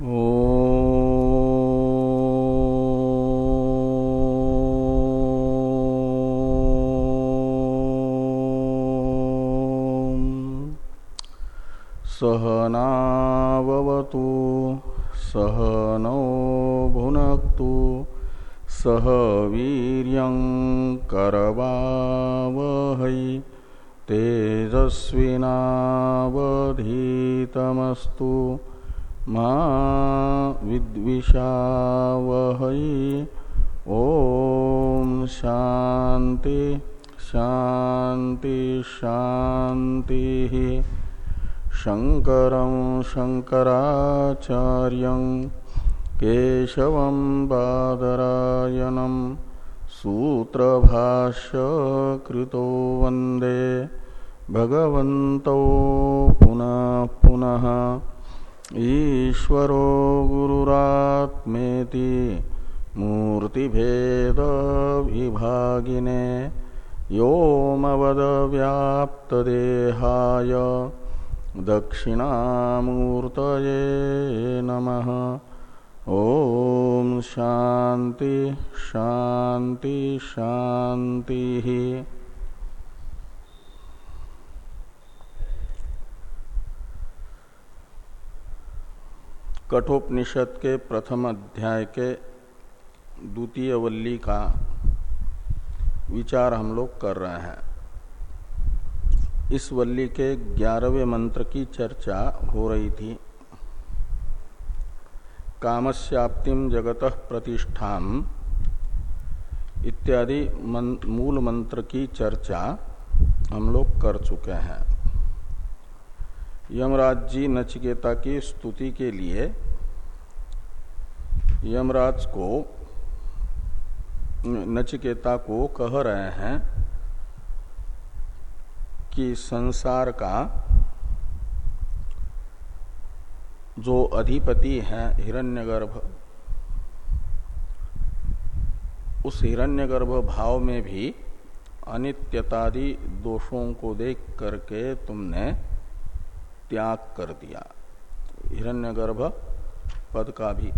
सहनावतु सहनौ भुनक्तु सह वीर करवावहै तेजस्विनावधीतमस्तु। मा विद्विषावहै। ओम शांति शांति शांति शंकर शंकराचार्य केशव बादरायनम सूत्र भाष्य वंदे भगवन्तौ पुनः पुनः। ईश्वरो गुरुरात्मेति मूर्तिभेद विभागिने व्योमवदव्याप्तदेहाय दक्षिणामूर्तये नमः। ओम शांति शांति शांति कठोपनिषद के प्रथम अध्याय के द्वितीय वल्ली का विचार हम लोग कर रहे हैं। इस वल्ली के ग्यारहवें मंत्र की चर्चा हो रही थी। कामस्याप्तिम जगत प्रतिष्ठान इत्यादि मूल मंत्र की चर्चा हम लोग कर चुके हैं। यमराज जी नचिकेता की स्तुति के लिए यमराज को, नचिकेता को कह रहे हैं कि संसार का जो अधिपति है हिरण्यगर्भ, उस हिरण्यगर्भ भाव में भी अनित्यतादि दोषों को देख करके तुमने त्याग कर दिया। हिरण्यगर्भ पद का भी।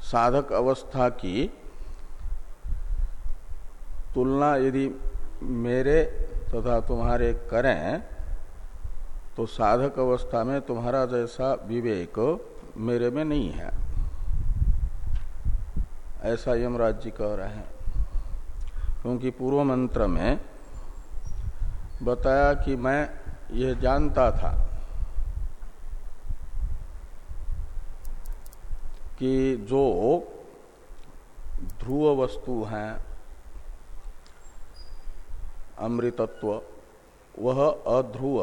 साधक अवस्था की तुलना यदि मेरे तथा तुम्हारे करें तो साधक अवस्था में तुम्हारा जैसा विवेक मेरे में नहीं है। ऐसा यमराज जी कह रहे हैं। क्योंकि पूर्व मंत्र में बताया कि मैं यह जानता था कि जो ध्रुव वस्तु हैं, अमृतत्व, वह अध्रुव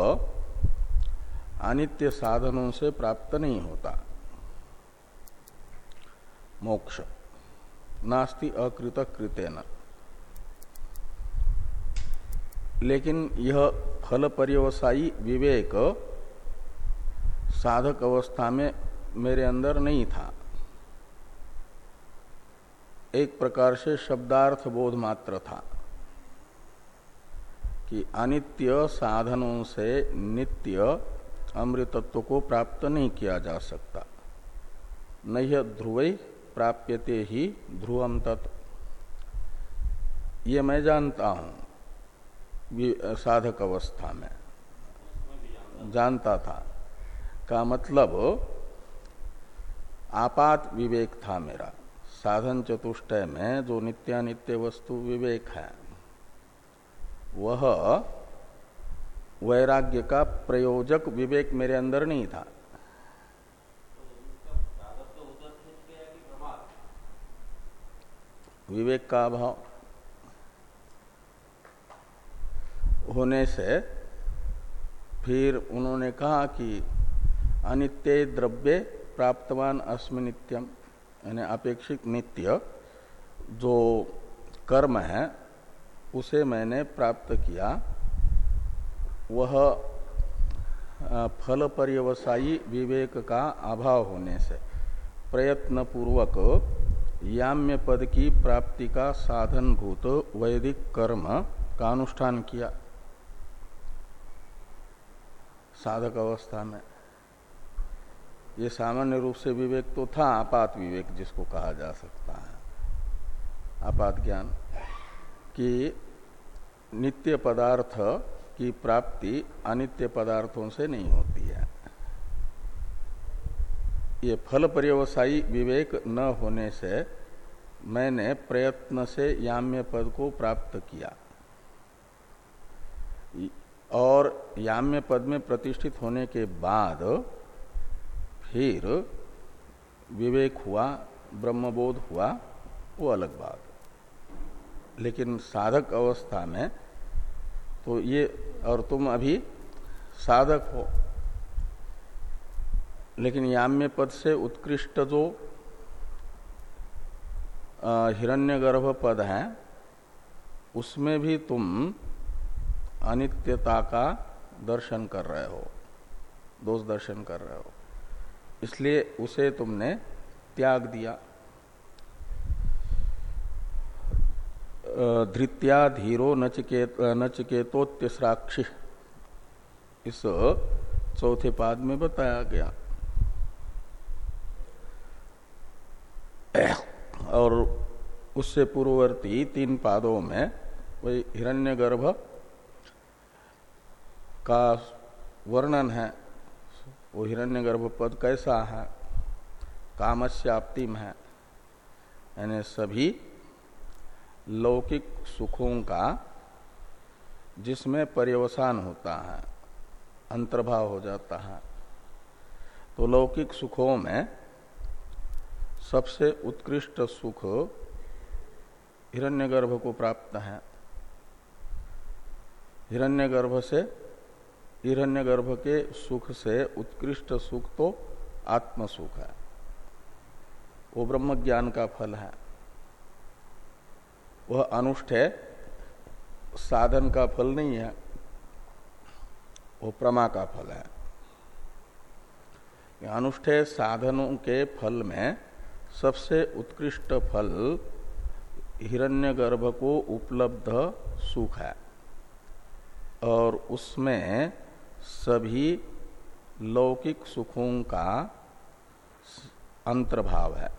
अनित्य साधनों से प्राप्त नहीं होता। मोक्ष, नास्ति अकृत कृतेन लेकिन यह फल पर्यवसायी विवेक साधक अवस्था में मेरे अंदर नहीं था। एक प्रकार से शब्दार्थ बोध मात्र था कि अनित्य साधनों से नित्य अमृतत्व को प्राप्त नहीं किया जा सकता। नह्य ध्रुव प्राप्यते ही ध्रुवम तत्। ये मैं जानता हूँ। साधक अवस्था में। जानता था। का मतलब आपात विवेक था मेरा। साधन चतुष्टय में जो नित्यानित्य वस्तु विवेक है, वह वैराग्य का प्रयोजक विवेक मेरे अंदर नहीं था। विवेक का अभाव। होने से फिर उन्होंने कहा कि अनित्य द्रव्य प्राप्तवान अस्म नित्यम यानी अपेक्षित नित्य, जो कर्म है, उसे मैंने प्राप्त किया। वह फल पर्यवसायी विवेक का अभाव होने से प्रयत्न पूर्वक याम्य पद की प्राप्ति का साधनभूत वैदिक कर्म का अनुष्ठान किया। साधक अवस्था में। ये सामान्य रूप से विवेक तो था, आपात विवेक जिसको कहा जा सकता है। आपात ज्ञान कि नित्य पदार्थ की प्राप्ति अनित्य पदार्थों से नहीं होती है। ये फल पर्यवसायी विवेक न होने से मैंने प्रयत्न से याम्य पद को प्राप्त किया। और याम्य पद में प्रतिष्ठित होने के बाद फिर विवेक हुआ, ब्रह्मबोध हुआ, वो अलग बात। लेकिन साधक अवस्था में तो ये, और तुम अभी साधक हो। लेकिन याम्य पद से उत्कृष्ट जो हिरण्यगर्भ पद है, उसमें भी तुम अनित्यता का दर्शन कर रहे हो, दोष दर्शन कर रहे हो। इसलिए उसे तुमने त्याग दिया। धृत्या धीरो नचकेत नचकेतोत्यसाक्षी इस चौथे पाद में बताया गया। और उससे पूर्ववर्ती तीन पादों में, वही हिरण्यगर्भ का वर्णन है, वो हिरण्यगर्भ पद कैसा है, कामस्याप्तिम है। यानी सभी लौकिक सुखों का, जिसमें पर्यवसान होता है, अंतर्भाव हो जाता है। तो लौकिक सुखों में सबसे उत्कृष्ट सुख हिरण्यगर्भ को प्राप्त है। हिरण्यगर्भ से हिरण्यगर्भ के सुख से उत्कृष्ट सुख तो आत्म सुख है। वो ब्रह्म ज्ञान का फल है। वह अनुष्ठेय साधन का फल नहीं है, वो प्रमा का फल है। अनुष्ठेय साधनों के फल में सबसे उत्कृष्ट फल हिरण्यगर्भ को उपलब्ध सुख है। और उसमें सभी लौकिक सुखों का अंतर्भाव है।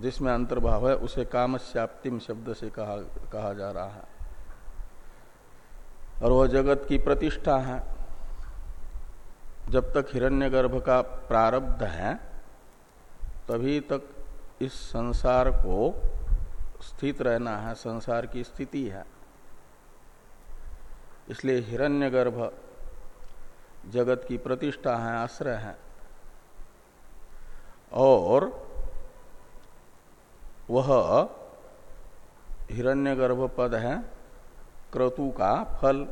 जिसमें अंतर्भाव है, उसे कामस्याप्तिम शब्द से कहा कहा जा रहा है। और वह जगत की प्रतिष्ठा है। जब तक हिरण्यगर्भ का प्रारब्ध है, तभी तक इस संसार को स्थित रहना है, संसार की स्थिति है। इसलिए हिरण्यगर्भ जगत की प्रतिष्ठा है, आश्रय है। और वह हिरण्यगर्भ पद है, क्रतु का फल।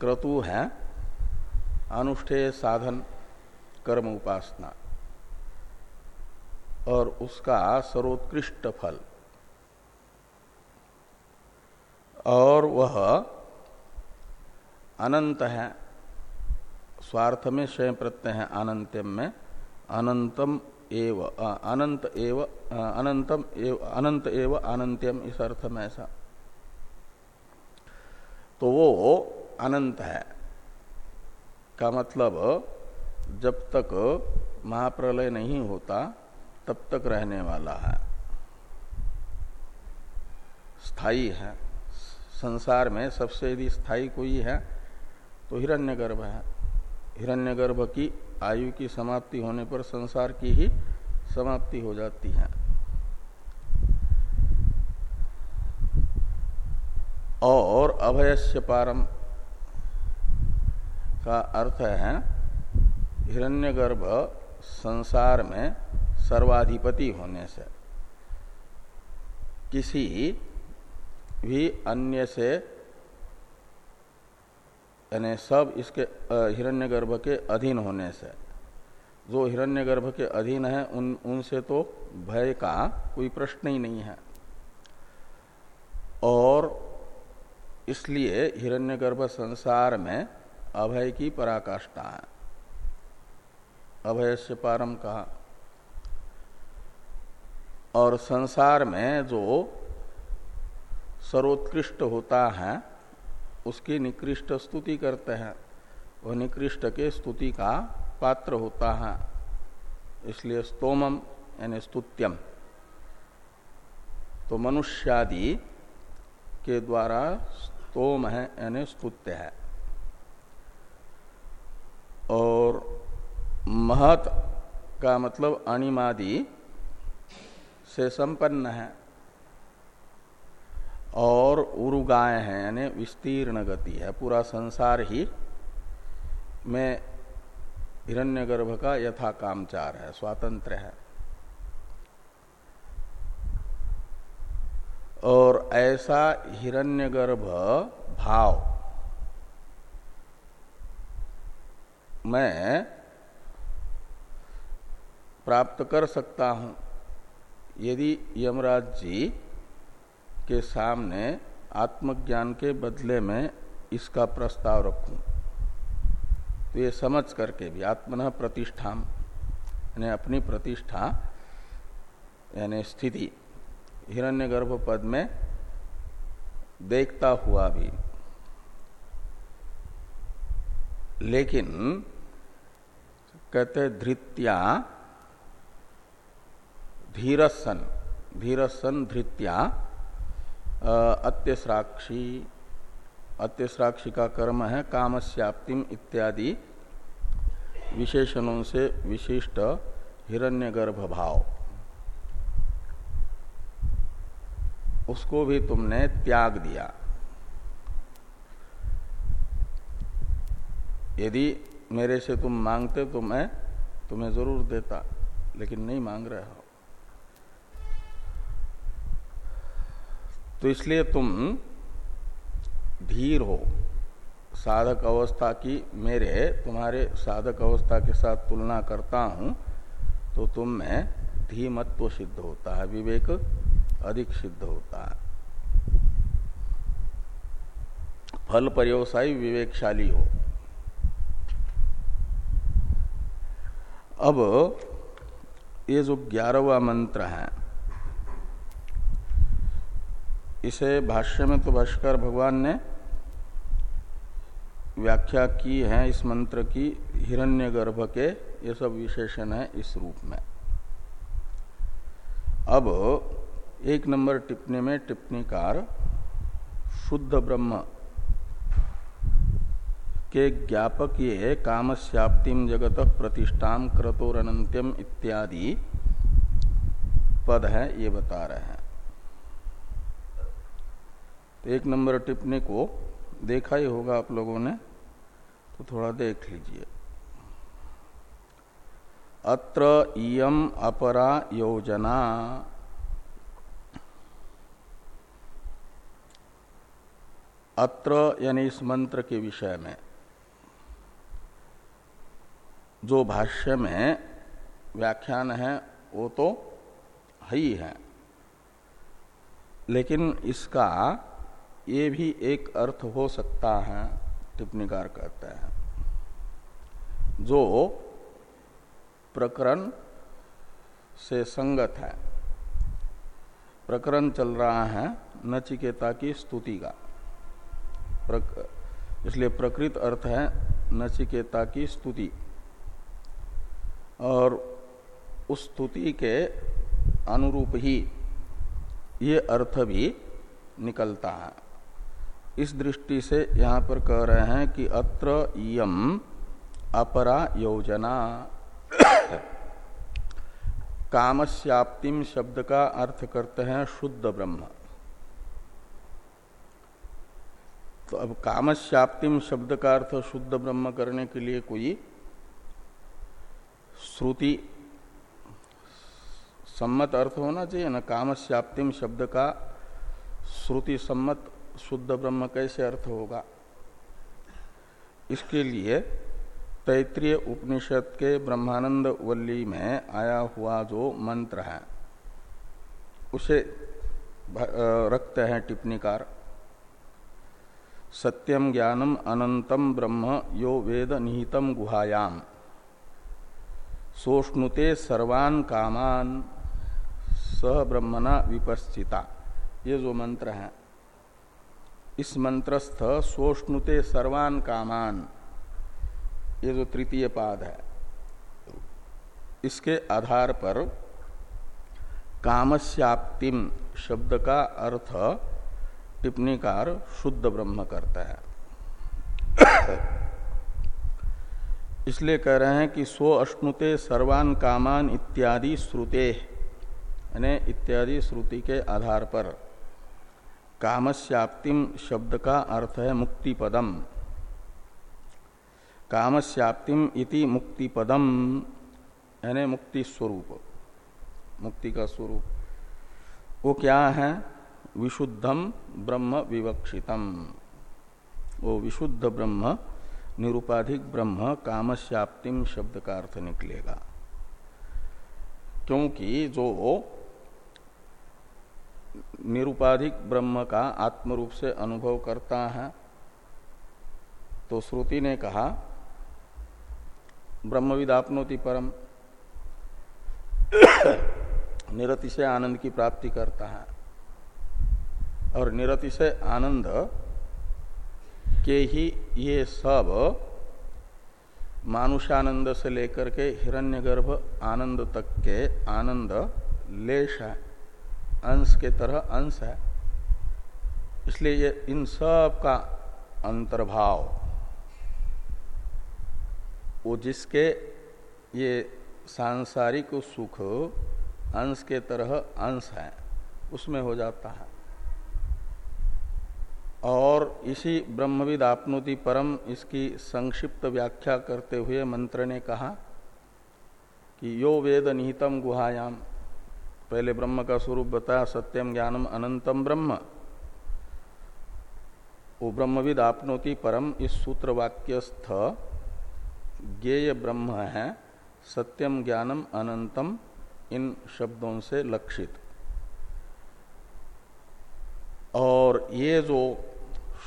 क्रतु है अनुष्ठेय साधन, कर्म उपासना। और उसका सर्वोत्कृष्ट फल। और वह अनंत है। स्वार्थ में स्वयं प्रत्यय है अनंतम में अनंतम एव अनंत एव अनंतम एव, अनंत एव, अनंत्यम, इस अर्थ में ऐसा। तो वो अनंत है। का मतलब जब तक महाप्रलय नहीं होता, तब तक रहने वाला है। स्थायी है। संसार में सबसे यदि स्थायी कोई है तो हिरण्यगर्भ है। हिरण्यगर्भ की आयु की समाप्ति होने पर संसार की ही समाप्ति हो जाती है। और अभयस्य पारम का अर्थ है, हिरण्यगर्भ संसार में सर्वाधिपति होने से। किसी भी अन्य से, यानी सब इसके हिरण्यगर्भ के अधीन होने से। जो हिरण्यगर्भ के अधीन है, उन, उनसे तो भय का कोई प्रश्न ही नहीं है। और इसलिए हिरण्यगर्भ संसार में अभय की पराकाष्ठा है। अभय से पारम कहा। और संसार में जो सर्वोत्कृष्ट होता है, उसकी निकृष्ट स्तुति करते हैं, वह निकृष्ट के स्तुति का पात्र होता है। इसलिए स्तोमम, यानी स्तुत्यम। तो मनुष्यादि के द्वारा स्तोम है, यानी स्तुत्य है। और महत का मतलब अणिमादि से संपन्न है। और उरुगाय है, यानी विस्तीर्ण गति है। पूरा संसार ही में हिरण्यगर्भ का यथा कामचार है, स्वातंत्र है। और ऐसा हिरण्यगर्भ भाव मैं प्राप्त कर सकता हूँ। यदि यमराज जी के सामने आत्मज्ञान के बदले में इसका प्रस्ताव रखूँ। तो ये समझ करके भी आत्मन प्रतिष्ठा यानी अपनी प्रतिष्ठा, यानी स्थिति हिरण्यगर्भ पद में देखता हुआ भी। लेकिन कहते धृत्या धीरसन धीरसन धृत्या अत्यश्राक्षी अत्यसाक्षी का कर्म है, कामस्याप्तिम इत्यादि विशेषणों से विशिष्ट हिरण्यगर्भ भाव उसको भी तुमने त्याग दिया। यदि मेरे से तुम मांगते तो मैं तुम्हें ज़रूर देता, लेकिन नहीं मांग रहे हो। तो इसलिए तुम धीर हो। साधक अवस्था की मेरे, तुम्हारे साधक अवस्था के साथ तुलना करता हूँ तो तुम में धीमत्व सिद्ध होता है, विवेक अधिक सिद्ध होता है। फल पर्यवसायी विवेकशाली हो। अब ये जो ग्यारहवा मंत्र है इसे भाष्य में तो भाष्कर भगवान ने व्याख्या की है इस मंत्र की, हिरण्यगर्भ के, ये सब विशेषण है इस रूप में। अब एक नंबर टिप्पणी में टिप्पणीकार शुद्ध ब्रह्म के ज्ञापक ये कामस्याप्तिम जगत प्रतिष्ठा क्रतोरनंत्यम इत्यादि पद है, ये बता रहे हैं। तो एक नंबर टिप्पणी को देखा ही होगा आप लोगों ने तो थोड़ा देख लीजिए। अत्र इयम अपरा योजना। अत्र यानी इस मंत्र के विषय में, जो भाष्य में व्याख्यान है, वो तो है ही है। लेकिन इसका ये भी एक अर्थ हो सकता है टिप्पणीकार कहते हैं। जो प्रकरण से संगत है। प्रकरण चल रहा है नचिकेता की स्तुति का। प्रक, इसलिए प्रकृत अर्थ है नचिकेता की स्तुति। और उस स्तुति के अनुरूप ही ये अर्थ भी निकलता है। इस दृष्टि से यहाँ पर कह रहे हैं कि अत्र यम अपरा योजना। कामस्याप्तिम शब्द का अर्थ करते हैं शुद्ध ब्रह्म। तो अब कामस्याप्तिम शब्द का अर्थ शुद्ध ब्रह्म करने के लिए कोई श्रुति, सम्मत अर्थ होना चाहिए ना? कामस्याप्तिम शब्द का श्रुति सम्मत शुद्ध ब्रह्म कैसे अर्थ होगा? इसके लिए तैतृय उपनिषद के ब्रह्मानंद वल्ली में आया हुआ जो मंत्र है, उसे रखते हैं टिप्पणीकार। सत्यम ज्ञानम अनंतम ब्रह्म यो वेद निहितम गुहायाम। सोष्णुते सर्वान कामान सह ब्रह्मणा विपस्थिता ये जो मंत्र है इस मंत्रस्थ सोष्णुते सर्वान कामान। ये जो तृतीय पाद है, इसके आधार पर कामस्याप्तिम शब्द का अर्थ टिप्पणीकार शुद्ध ब्रह्म करता है। इसलिए कह रहे हैं कि सो अश्नुते सर्वान कामान इत्यादि श्रुते, यानी इत्यादि श्रुति के आधार पर। कामस्याप्तिम शब्द का अर्थ है मुक्ति पदम कामस्याप्तिम इति मुक्ति पदम यानी मुक्ति स्वरूप मुक्ति का स्वरूप। वो क्या है? विशुद्धम ब्रह्म विवक्षितम। वो विशुद्ध ब्रह्म, निरुपाधिक ब्रह्म कामश्याप्तिम शब्द का अर्थ निकलेगा। क्योंकि जो निरुपाधिक ब्रह्म का आत्म रूप से अनुभव करता है। तो श्रुति ने कहा, ब्रह्मविद आपनोति परम, निरति से आनंद की प्राप्ति करता है। और निरति से आनंद के ही ये सब मानुषानंद से लेकर के हिरण्यगर्भ आनंद तक के आनंद लेश है। अंश के तरह अंश है। इसलिए ये इन सब का अंतर्भाव, वो जिसके ये सांसारिक सुख अंश के तरह अंश है, उसमें हो जाता है। और इसी ब्रह्मविद आपनोति परम इसकी संक्षिप्त व्याख्या करते हुए मंत्र ने कहा कि यो वेद निहितम गुहायाम। पहले ब्रह्म का स्वरूप बताया, सत्यम ज्ञानम अनंतम ब्रह्म। वो ब्रह्मविद आपनोति परम इस सूत्र वाक्यस्थ ज्ञेय ब्रह्म है, सत्यम ज्ञानम अनंतम, इन शब्दों से लक्षित। और ये जो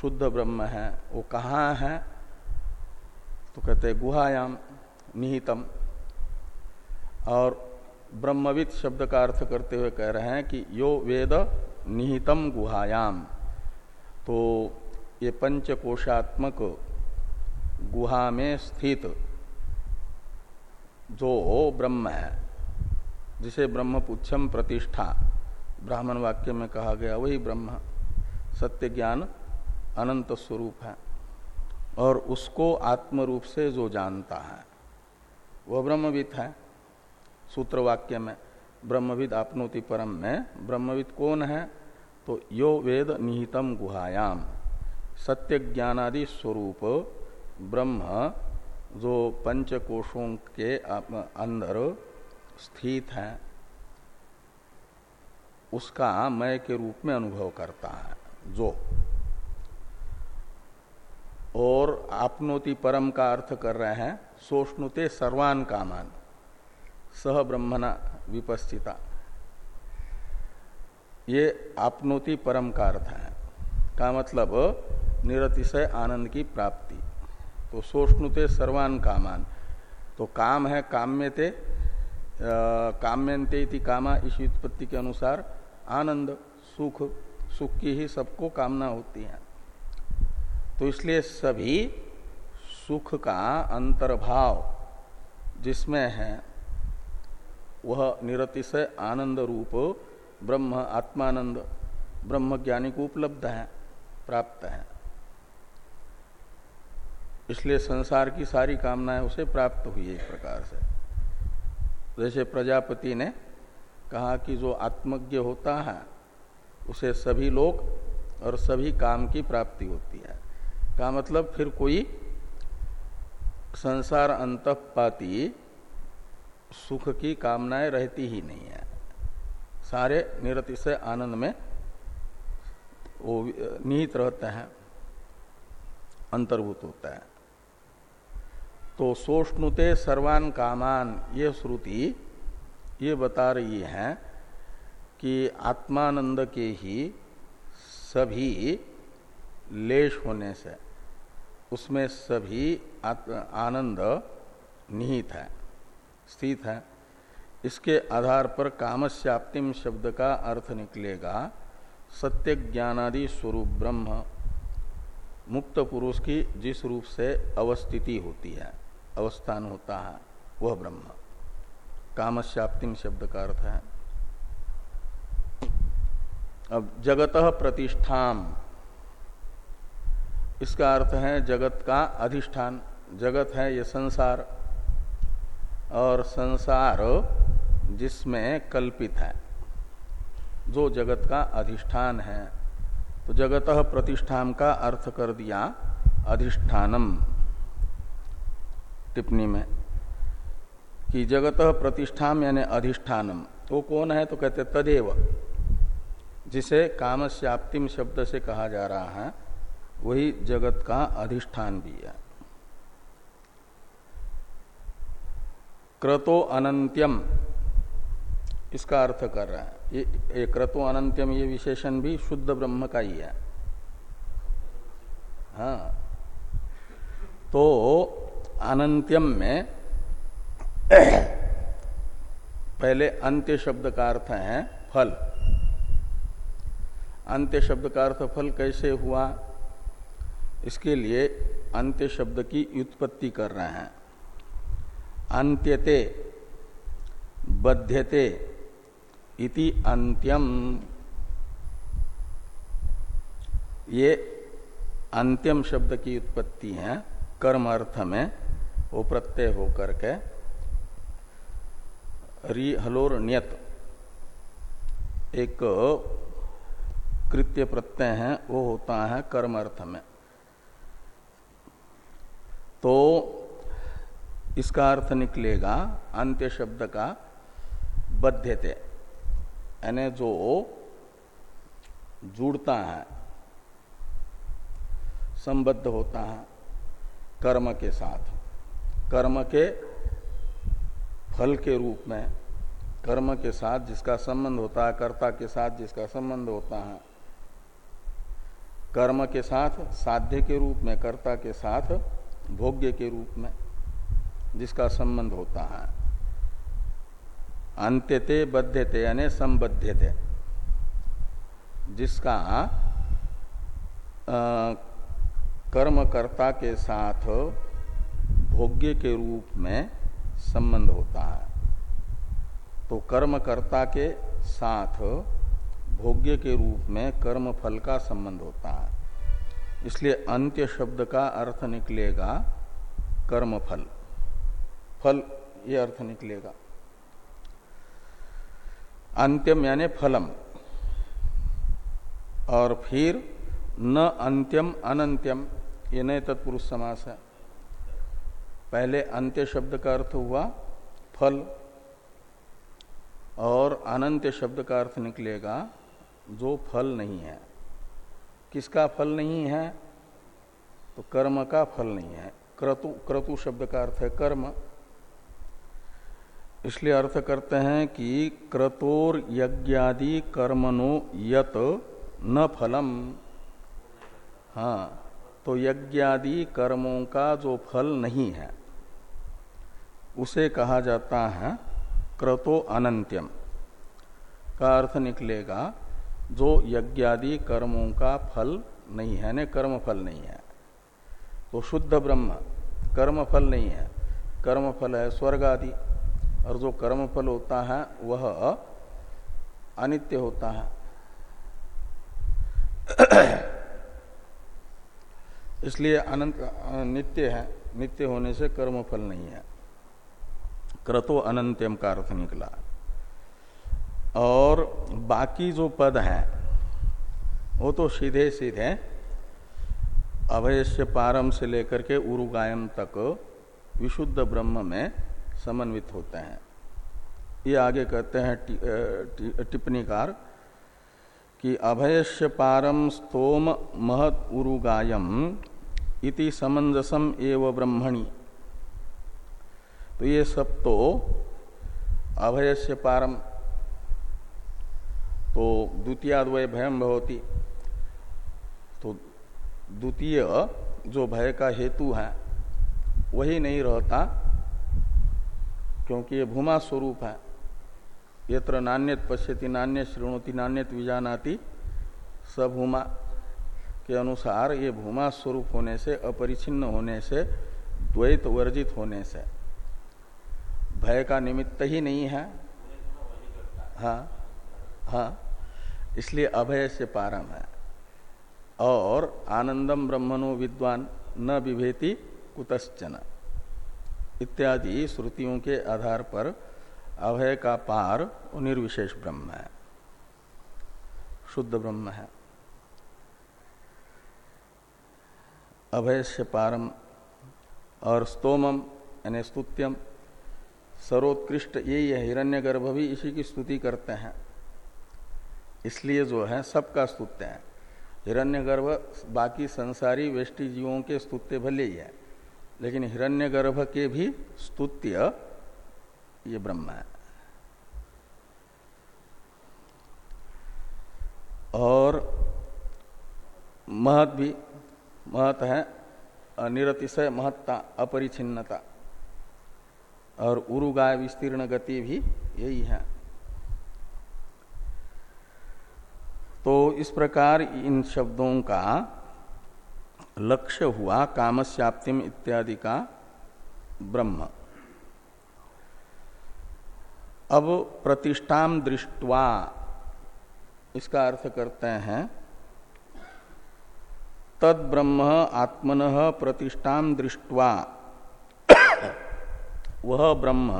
शुद्ध ब्रह्म है, वो कहाँ है? तो कहते गुहायाम निहितम। और ब्रह्मविद शब्द का अर्थ करते हुए कह रहे हैं कि यो वेद निहितम गुहायाम। तो ये पंचकोशात्मक गुहा में स्थित जो हो ब्रह्म है, जिसे ब्रह्मपुच्छम प्रतिष्ठा, ब्राह्मण वाक्य में कहा गया वही ब्रह्म, सत्य ज्ञान अनंत स्वरूप है, और उसको आत्म रूप से जो जानता है, वह ब्रह्मविद है। सूत्र वाक्य में, ब्रह्मविद आपनोति परम में, ब्रह्मविद कौन है? तो यो वेद निहितम गुहायाम। सत्य ज्ञानादि स्वरूप, ब्रह्म, जो पंच कोशों के अंदर स्थित है, उसका मय के रूप में अनुभव करता है, जो। और आपनोति परम का अर्थ कर रहे हैं, सोष्णुते सर्वान कामान। सह ब्रह्मणा विपस्थिता। ये आपनोति परम का अर्थ है। का मतलब निरतिशय आनंद की प्राप्ति। तो सोष्णुते सर्वान कामान। तो काम है काम्यते काम्यंते इति कामा इस उत्पत्ति के अनुसार आनंद, सुख सुख की ही सबको कामना होती है। तो इसलिए सभी सुख का अंतर्भाव जिसमें है वह निरतिशय आनंद रूप, ब्रह्म आत्मानंद ब्रह्म ज्ञानी को उपलब्ध है, प्राप्त है। इसलिए संसार की सारी कामनाएँ उसे प्राप्त हुई एक प्रकार से। जैसे प्रजापति ने कहा कि जो आत्मज्ञ होता है, उसे सभी लोग और सभी काम की प्राप्ति होती है। का मतलब फिर कोई संसार अंतपाती सुख की कामनाएँ रहती ही नहीं है। सारे निरति से आनंद में वो निहित रहते हैं, अंतर्भूत होता है। तो सोष्णुते सर्वान कामान, ये श्रुति ये बता रही है कि आत्मानंद के ही सभी लेश होने से, उसमें सभी आनंद निहित है। स्थित है। इसके आधार पर कामस्याप्तिम शब्द का अर्थ निकलेगा सत्य ज्ञानादि स्वरूप ब्रह्म। मुक्त पुरुष की जिस रूप से अवस्थिति होती है, अवस्थान होता है, वह ब्रह्म। कामश्याप्तिम शब्द का अर्थ है। अब जगत प्रतिष्ठाम। इसका अर्थ है जगत का अधिष्ठान। जगत है ये संसार। और संसार जिसमें कल्पित है, जो जगत का अधिष्ठान है। तो जगत प्रतिष्ठान का अर्थ कर दिया अधिष्ठानम। टिप्पणी में कि जगत प्रतिष्ठान यानी अधिष्ठानम तो कौन है? तो कहते तदेव, जिसे कामस्याप्तिम शब्द से कहा जा रहा है, वही जगत का अधिष्ठान भी है। क्रतो अनंत्यम इसका अर्थ कर रहा है। ये, ये क्रतो अनंत्यम ये विशेषण भी शुद्ध ब्रह्म का ही है। हाँ। तो अनंत्यम में पहले अंत्य शब्द का अर्थ है फल। अंत्य शब्द का अर्थ फल कैसे हुआ? इसके लिए अंत्य शब्द की उत्पत्ति कर रहे हैं। अंत्यते बध्यते इति अंत्यम ये अंत्यम शब्द की उत्पत्ति है कर्म अर्थ में, वो प्रत्यय होकर के, री, हलोर नियत। एक कृत्य प्रत्यय है, वो होता है कर्म अर्थ में। तो इसका अर्थ निकलेगा, अंत्य शब्द का बध्यते यानी जो जुड़ता है, संबद्ध होता है कर्म के साथ। कर्म के फल के रूप में, कर्म के साथ जिसका संबंध होता है, कर्ता के साथ जिसका संबंध होता है, कर्म के साथ, साध्य के रूप में, कर्ता के साथ, भोग्य के रूप में। जिसका संबंध होता है। अंत्यते बध्यते यानी संबद्धते जिसका कर्मकर्ता के साथ भोग्य के रूप में संबंध होता है। तो कर्मकर्ता के साथ भोग्य के रूप में कर्म फल का संबंध होता है। इसलिए अंत्य शब्द का अर्थ निकलेगा कर्म फल, ये अर्थ निकलेगा। अंत्यम यानी फलम। और फिर न अंत्यम, अनंत्यम, ये नए तत्पुरुष समास है। पहले अंत्य शब्द का अर्थ हुआ फल, और अनंत्य शब्द का अर्थ निकलेगा जो फल नहीं है। किसका फल नहीं है? तो कर्म का फल नहीं है। क्रतु क्रतु शब्द का अर्थ है कर्म। इसलिए अर्थ करते हैं कि क्रतोर यज्ञादि कर्मनो यत न फलम। हाँ तो यज्ञादि कर्मों का जो फल नहीं है, उसे कहा जाता है क्रतो अनंत्यम। का अर्थ निकलेगा, जो यज्ञादि कर्मों का फल नहीं है न कर्म फल नहीं है। तो शुद्ध ब्रह्म कर्म फल नहीं है। कर्म फल है स्वर्ग आदि और जो कर्म फल होता है, वह अनित्य होता है। इसलिए अनंत, नित्य है। नित्य होने से कर्म फल नहीं है। क्रतो अनंत्यम का अर्थ निकला। और बाकी जो पद हैं, वो तो सीधे सीधे अभयस्य पारम से लेकर के उरुगायम तक विशुद्ध ब्रह्म में समन्वित होते हैं। ये आगे कहते हैं टिप्पणीकार कि अभयस्य पारम स्तोम महत उरुगायम इति समंजसम एव ब्रह्मणि। तो ये सब तो अभयस्य पारम तो द्वितीयाद्वय भयम भवती। तो द्वितीय जो भय का हेतु है, वही नहीं रहता। क्योंकि ये भूमा स्वरूप है। यत्र नान्यत पश्यति नान्य श्रृणोति नान्यत विजानाति सभूमा के अनुसार ये भूमा स्वरूप होने से, अपरिचिन्न होने से, द्वैत वर्जित होने से। भय का निमित्त ही नहीं है। हाँ हाँ इसलिए अभय से पारम है। और आनंदम ब्रह्मणो विद्वान न विभेति कुतश्चन। इत्यादि श्रुतियों के आधार पर अभय का पार निर्विशेष ब्रह्म है। शुद्ध ब्रह्म है। अभय से पारम और स्तोमम, यानी स्तुत्यम, सर्वोत्कृष्ट यही है हिरण्यगर्भ भी इसी की स्तुति करते हैं। इसलिए जो है, सबका स्तुत्य है। हिरण्यगर्भ बाकी संसारी वेष्टि जीवों के स्तुत्य भले ही है। लेकिन हिरण्यगर्भ के भी स्तुत्य ये ब्रह्म है। और महत भी, महत है निरतिशय महत्ता अपरिछिन्नता और उरुगाय विस्तीर्ण गति भी यही है। तो इस प्रकार इन शब्दों का लक्ष्य हुआ कामस्याप्तिम इत्यादि का ब्रह्म। अब प्रतिष्ठा दृष्टवा, इसका अर्थ करते हैं, तद ब्रह्म आत्मन प्रतिष्ठा दृष्टवा। वह ब्रह्म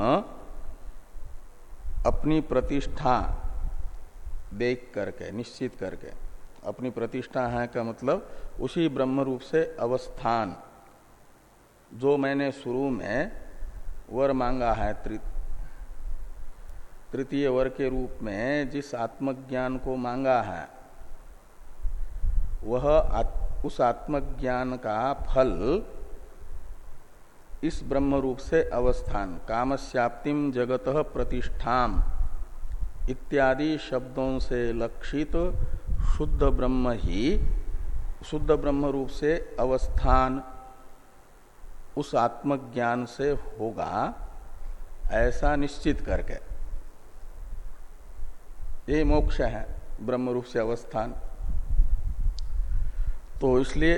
अपनी प्रतिष्ठा देख करके, निश्चित करके अपनी प्रतिष्ठा है का मतलब उसी ब्रह्म रूप से अवस्थान। जो मैंने शुरू में वर मांगा है तृतीय वर के रूप में जिस आत्मज्ञान को मांगा है वह आत, उस आत्मज्ञान का फल इस ब्रह्म रूप से अवस्थान कामस्याप्तिम जगत प्रतिष्ठाम इत्यादि शब्दों से लक्षित शुद्ध ब्रह्म ही शुद्ध ब्रह्म रूप से अवस्थान उस आत्मज्ञान से होगा, ऐसा निश्चित करके। ये मोक्ष है, ब्रह्म रूप से अवस्थान। तो इसलिए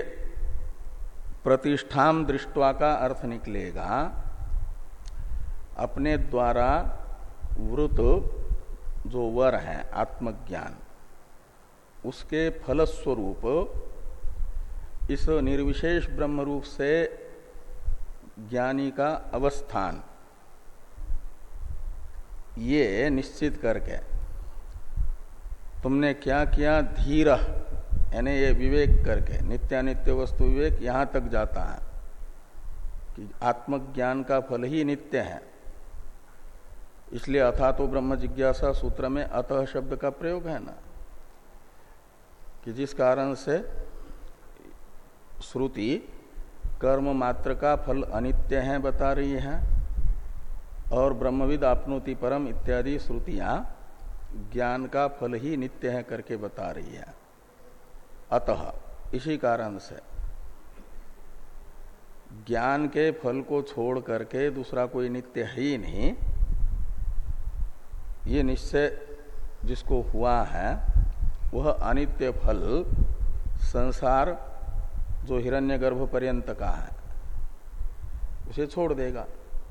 प्रतिष्ठा दृष्टवा का अर्थ निकलेगा, अपने द्वारा वृत जो वर है, आत्मज्ञान उसके फलस्वरूप, इस निर्विशेष ब्रह्म रूप से ज्ञानी का अवस्थान, ये निश्चित करके, तुमने क्या किया? धीर, यानी ये विवेक करके, नित्यानित्य वस्तु विवेक यहाँ तक जाता है, कि आत्मज्ञान का फल ही नित्य है। इसलिए अथा तो ब्रह्म जिज्ञासा सूत्र में अतः शब्द का प्रयोग है ना। कि जिस कारण से श्रुति कर्म मात्र का फल अनित्य है बता रही है, और ब्रह्मविद आपनोति परम इत्यादि श्रुतियाँ ज्ञान का फल ही नित्य है करके बता रही है। अतः, इसी कारण से ज्ञान के फल को छोड़ करके दूसरा कोई नित्य है ही नहीं। ये निश्चय जिसको हुआ है वह अनित्य फल संसार जो हिरण्यगर्भ पर्यंत का है, उसे छोड़ देगा।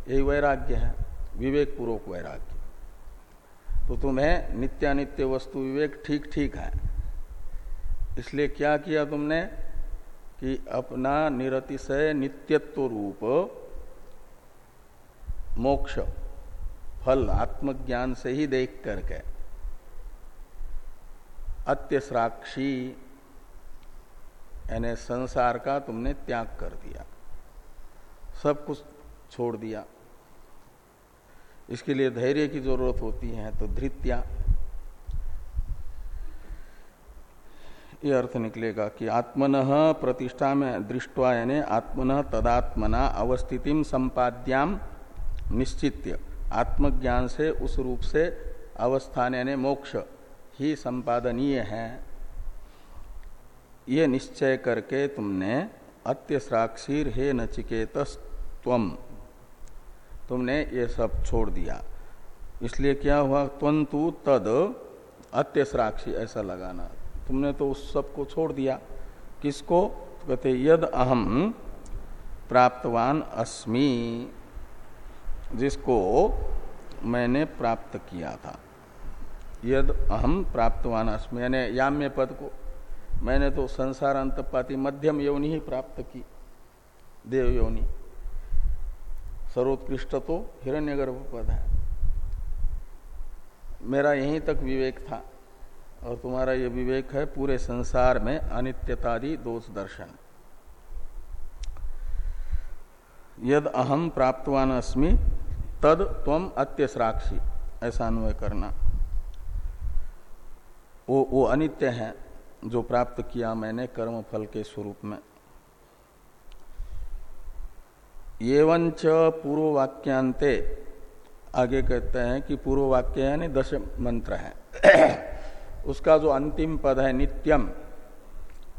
यही वैराग्य है विवेक पूर्वक वैराग्य। तो तुम्हें नित्यानित्य वस्तु विवेक ठीक ठीक है। इसलिए क्या किया तुमने कि अपना निरतिशय नित्यत्व रूप, मोक्ष, फल, आत्मज्ञान से ही देख करके अत्यश्राक्षी, यानी संसार का तुमने त्याग कर दिया। सब कुछ छोड़ दिया। इसके लिए धैर्य की ज़रूरत होती है तो धृत्या। ये अर्थ निकलेगा कि आत्मन प्रतिष्ठा में दृष्टवा, यानी आत्मन तदात्मना अवस्थितिम संपाद्याम निश्चित्य। आत्मज्ञान से उस रूप से अवस्थान, यानी मोक्ष ही संपादनीय है। ये निश्चय करके तुमने अत्यश्राक्षीर हे नचिकेत तम तुमने ये सब छोड़ दिया। इसलिए क्या हुआ? त्वंतु तद अत्यश्राक्षी, ऐसा लगाना। तुमने तो उस सबको छोड़ दिया। किसको? तो कहते, यद अहम प्राप्तवान अस्मि, जिसको मैंने प्राप्त किया था। यद अहम प्राप्तवान अस्मि। यानी याम्य पद को मैंने तो संसार अंतपाती मध्यम यौनी ही प्राप्त की। देव यौनी। सर्वोत्कृष्ट तो हिरण्यगर्भ पद है। मेरा यहीं तक विवेक था और तुम्हारा ये विवेक है पूरे संसार में अनित्यतादि दोष दर्शन। यद अहम प्राप्तवान अस्मि, तद तम अत्यसराक्षी। ऐसा अन्वय करना। वो वो अनित्य है जो प्राप्त किया मैंने कर्म फल के स्वरूप में। एवंच पूर्व वाक्यांते आगे कहते हैं कि पूर्व वाक्य यानी दश मंत्र है। उसका जो अंतिम पद है नित्यम,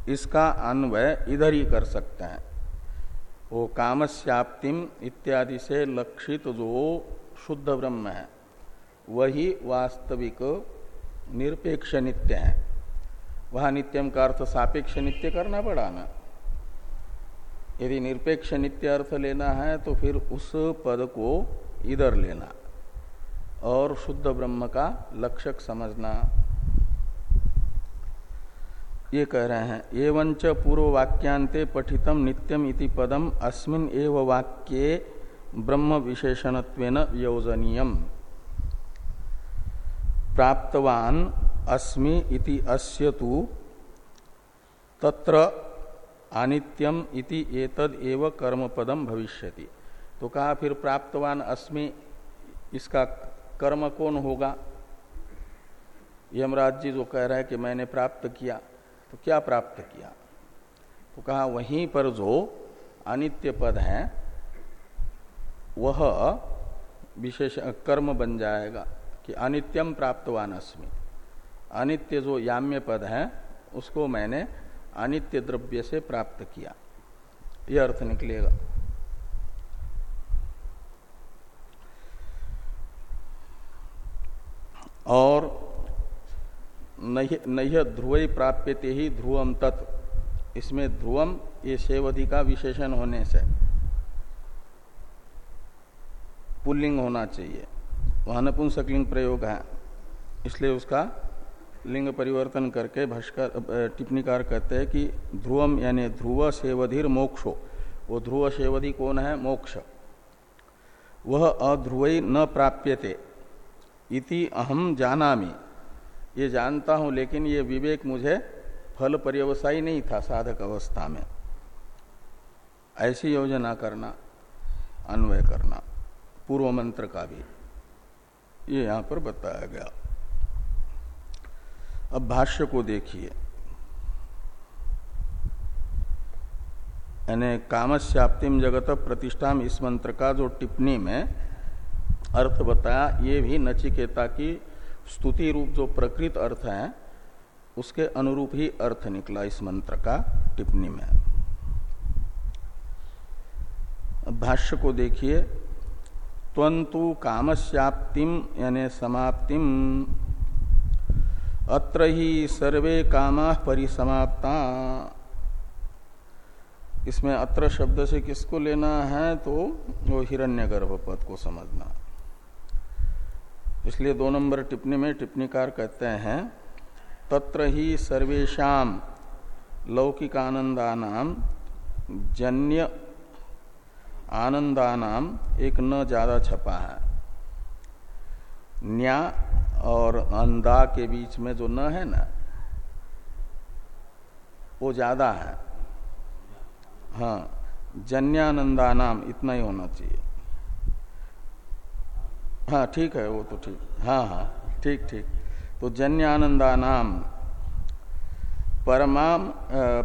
इसका अन्वय इधर ही कर सकते हैं। वो कामस्याप्तिम इत्यादि से लक्षित जो शुद्ध ब्रह्म है, वही वास्तविक निरपेक्ष नित्य है। वहाँ नित्यम का अर्थ सापेक्ष नित्य करना पड़ा ना। यदि निरपेक्ष नित्य अर्थ लेना है तो फिर उस पद को इधर लेना और शुद्ध ब्रह्म का लक्षक समझना। ये कह रहे हैं एवं च पूर्व वाक्यांते पठितम नित्यम इति पदम, अस्मिन एव वाक्ये ब्रह्म विशेषणत्वेन योजनीयम प्राप्तवान अस्मि इति अस्य तु तत्र अनित्यम इति एतद एव कर्म पदम भविष्यति। तो कहा फिर प्राप्तवान अस्मि, इसका कर्म कौन होगा? यमराज जी जो कह रहा है कि मैंने प्राप्त किया तो क्या प्राप्त किया? तो कहा, वहीं पर जो अनित्य पद है, वह विशेष, कर्म बन जाएगा। कि अनित्यम प्राप्तवान अस्मि। अनित्य जो याम्य पद है, उसको मैंने अनित्य द्रव्य से प्राप्त किया। यह अर्थ निकलेगा। और नह्य ध्रुव प्राप्यते ही ध्रुवम तत्। इसमें ध्रुवम, ये सेवधि का विशेषण होने से पुल्लिंग होना चाहिए। वहाँ नपुंसकलिंग प्रयोग है। इसलिए उसका लिंग परिवर्तन करके भाष्कर टिप्पणीकार कहते हैं कि ध्रुवम यानी ध्रुव सेवधिर मोक्षो। वो ध्रुव सेवधि कौन है? मोक्ष। वह अध्रुव न प्राप्यते। इति अहम जानामी। ये जानता हूँ, लेकिन ये विवेक मुझे फल पर्यवसायी नहीं था साधक अवस्था में। ऐसी योजना करना, अन्वय करना, पूर्व मंत्र का भी। ये यहाँ पर बताया गया। अब भाष्य को देखिए। यानी कामस्याप्तिम जगत प्रतिष्ठा इस मंत्र का जो टिप्पणी में अर्थ बताया, ये भी नचिकेता की स्तुति रूप जो प्रकृत अर्थ है, उसके अनुरूप ही अर्थ निकला इस मंत्र का टिप्पणी में। भाष्य को देखिए। त्वंतु कामस्याप्तिम यानी समाप्तिम। अत्र ही सर्वे कामा परिसमाप्ता। इसमें अत्र शब्द से किसको लेना है तो वो हिरण्यगर्भ पद को समझना। इसलिए दो नंबर टिप्पणी में टिप्पणीकार कहते हैं, तत्र ही सर्वेशा लौकिक आनंदानाम जन्य आनंदानाम एक न ज़्यादा छपा है। न्या और अंदा के बीच में जो न है ना, वो ज़्यादा है। हाँ जन्यानंदानाम इतना ही होना चाहिए। हाँ ठीक है, वो तो ठीक। हाँ हाँ ठीक ठीक। तो जन्यानंदा नाम परमा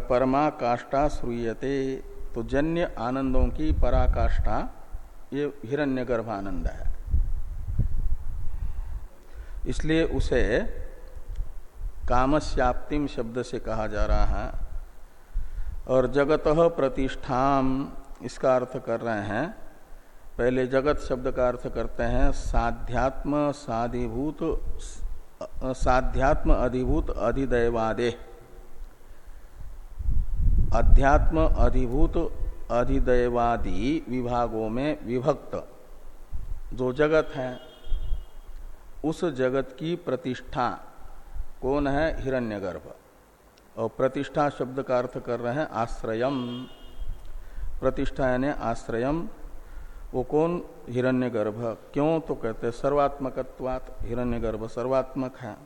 परमा काष्ठा श्रूयते। तो जन्य आनंदों की पराकाष्ठा, ये हिरण्यगर्भ आनंद है। इसलिए उसे कामस्याप्तिम शब्द से कहा जा रहा है, और जगत प्रतिष्ठाम, इसका अर्थ कर रहे हैं, पहले जगत शब्द का अर्थ करते हैं, साध्यात्म साधिभूत, साध्यात्म अधिभूत अधिदैवादे। अध्यात्म अधिभूत अधिदैवादि विभागों में विभक्त जो जगत है, उस जगत की प्रतिष्ठा कौन है? हिरण्यगर्भ। और प्रतिष्ठा शब्द का अर्थ कर रहे हैं आश्रयम। प्रतिष्ठा यानी आश्रयम। वो कौन? हिरण्यगर्भ। क्यों? तो कहते हैं सर्वात्मकत्वात हिरण्यगर्भ सर्वात्मक है।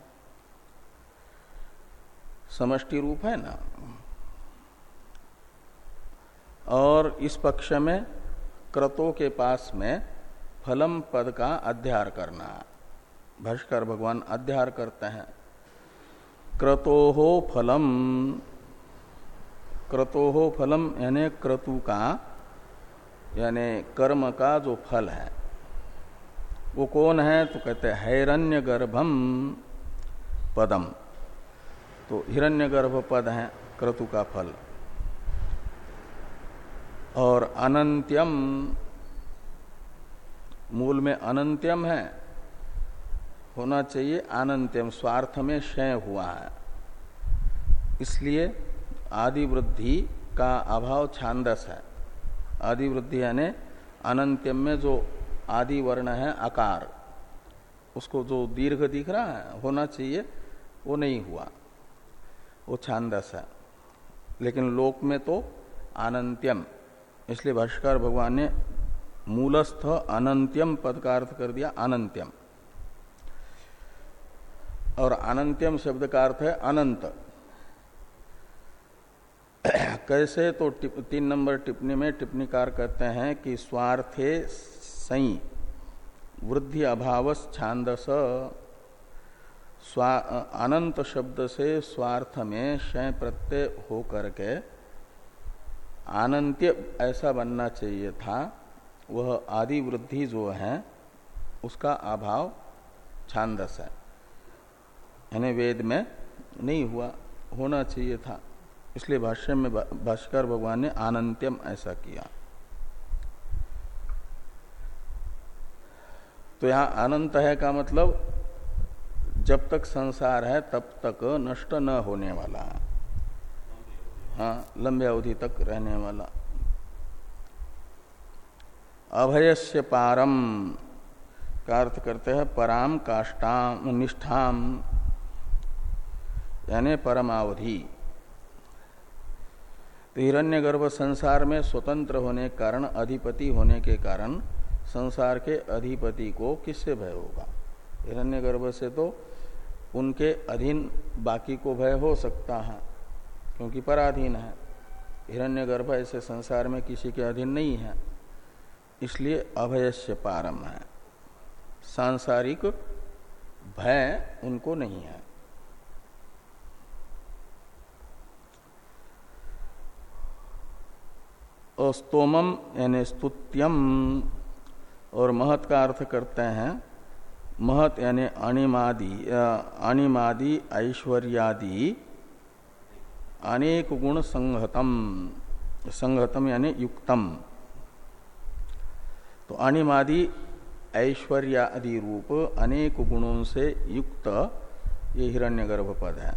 समष्टि रूप है ना? और इस पक्ष में क्रतो के पास में फलम पद का अध्यार करना। भाष्कर भगवान अध्यार करते हैं। क्रतो हो फलम। क्रतो हो फलम यानी क्रतु का, यानी कर्म का जो फल है, वो कौन है? तो कहते हैं हैरण्य गर्भम पदम। तो हिरण्य गर्भ पद है क्रतु का फल। और अनंत्यम, मूल में अनंत्यम है, होना चाहिए अनंत्यम, स्वार्थ में क्षय हुआ है। इसलिए आदि वृद्धि का अभाव छांदस है। आदि वृद्धि यानी अनंत्यम में जो आदि वर्ण है आकार उसको जो दीर्घ दिख रहा है, होना चाहिए, वो नहीं हुआ। वो छांदस है। लेकिन लोक में तो अनंत्यम। इसलिए भाष्कर भगवान ने मूलस्थ अनंत्यम पद का अर्थ कर दिया, अनंत्यम। और अनंत्यम शब्द का अर्थ है अनंत। कैसे तो तीन नंबर टिप्पणी में टिप्पणीकार कहते हैं कि स्वार्थे सई, वृद्धि अभाव छांदस। अनंत शब्द से स्वार्थ में शय प्रत्यय हो करके अनंत्य ऐसा बनना चाहिए था, वह आदि वृद्धि जो है, उसका अभाव छांदस है। यानी वेद में नहीं हुआ, होना चाहिए था। इसलिए भाष्य में भाष्कर भगवान ने अनंत्यम ऐसा किया। तो यहाँ अनंत है का मतलब जब तक संसार है, तब तक नष्ट न होने वाला। लंबे अवधि तक रहने वाला। अभयस्य पारम, का अर्थ करते हैं पराम काष्टाम निष्ठाम, यानी परमावधि। तो हिरण्यगर्भ संसार में स्वतंत्र होने के कारण, अधिपति होने के कारण संसार के अधिपति को किससे भय होगा? हिरण्यगर्भ से तो उनके अधीन बाकी को भय हो सकता है। क्योंकि पराधीन है। हिरण्य गर्भ ऐसे संसार में किसी के अधीन नहीं है। इसलिए अभयस्य पारम है। सांसारिक भय उनको नहीं है। स्तोमम यानी स्तुत्यम और महत का अर्थ करते हैं। महत यानी अणिमादि अणिमादि, ऐश्वर्यादि अनेक गुण संहतम संहतम यानी युक्तम। तो अणिमादि ऐश्वर्यादि रूप अनेक गुणों से युक्त ये हिरण्यगर्भ पद है।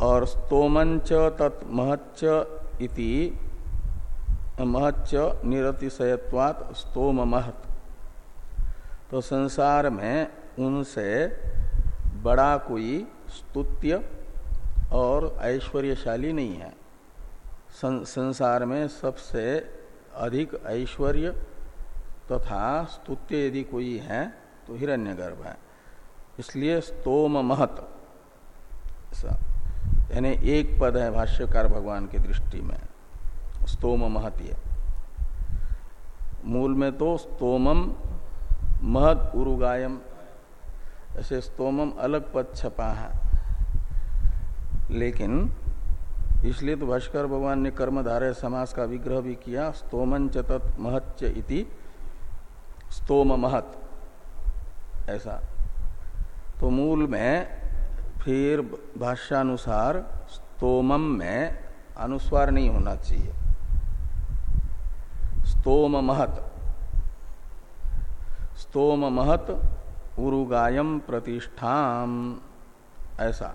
और स्तोमंच तत्महच्च इति, महच्च निरतिशयत्वात स्तोम महत तो संसार में उनसे बड़ा कोई स्तुत्य और ऐश्वर्यशाली नहीं है। सं, संसार में सबसे अधिक ऐश्वर्य तथा स्तुत्य यदि कोई है तो हिरण्यगर्भ है। इसलिए स्तोम महत यानी एक पद है भाष्यकार भगवान की दृष्टि में। स्तोम महतीय मूल में तो स्तोमम महत उरुगायम। ऐसे स्तोमम अलग पद छपा है। लेकिन इसलिए तो भाष्कर भगवान ने कर्मधारय समास का विग्रह भी किया स्तोमंच तत् महच्च इति, स्तोम महत, ऐसा। तो मूल में फिर भाष्यानुसार स्तोमम में अनुस्वार नहीं होना चाहिए। स्तोम महत स्तोम महत उरुगायम प्रतिष्ठाम। ऐसा।